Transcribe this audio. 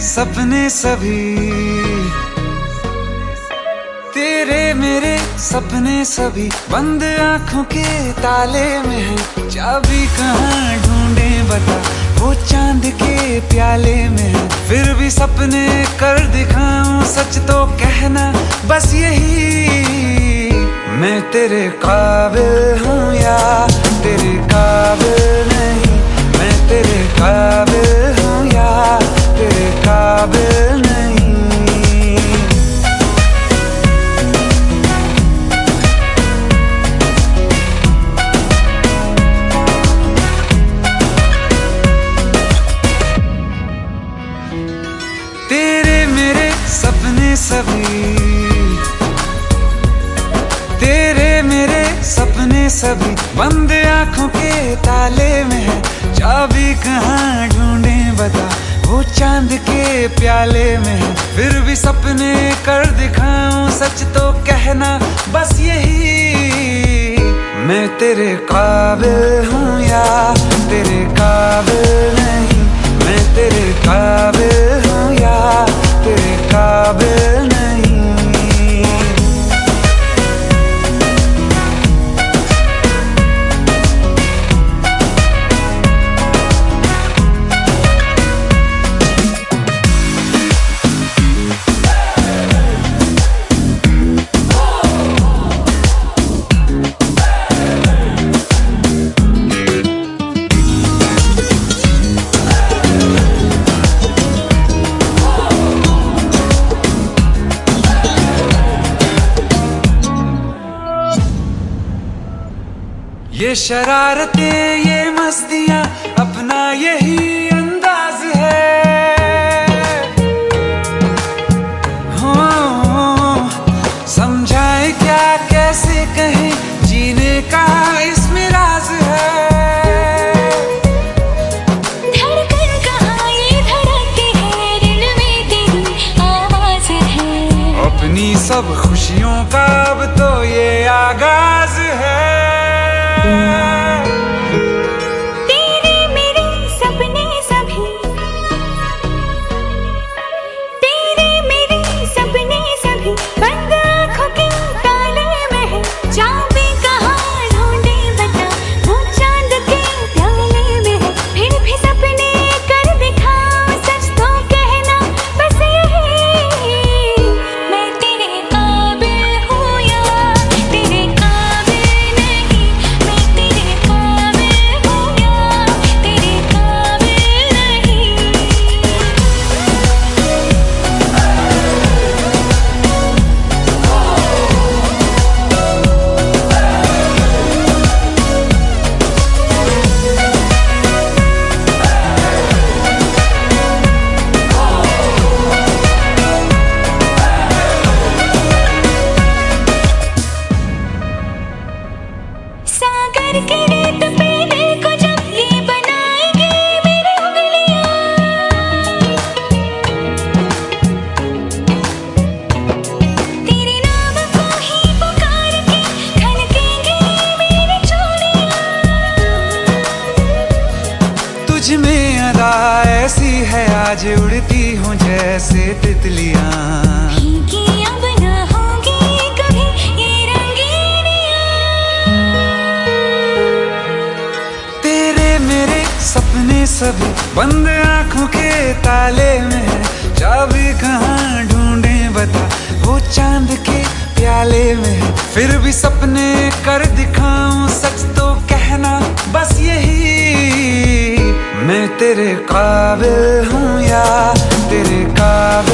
सपने सभी। तेरे मेरे सपने सभी। बंद आँखों के ताले में है। चाबी कहाँ ढूंढे बता। वो चाँद के प्याले में है। फिर भी सपने कर दिखाऊँ, सच तो कहना बस यही। मैं तेरे काबिल हूँ या सभी। तेरे मेरे सपने सभी। बंद आँखों के ताले में है। चाबी कहाँ ढूंढे बता। वो चाँद के प्याले में है। फिर भी सपने कर दिखाऊँ, सच तो कहना। बस यही। मैं तेरे काबिल हूँ या तेरे काबिल ये शरारतें ये मस्तियाँ अपना यही तेरे तुझ में अदा ऐसी है आज उड़ती हूँ जैसे तितलियाँ। सभी बंद आँखों के ताले में। है चाबी कहाँ ढूंढे बता, वो चाँद के प्याले में। है फिर भी सपने कर दिखाऊँ, सच तो कहना बस यही। मैं तेरे काबिल हूँ या तेरे काबिल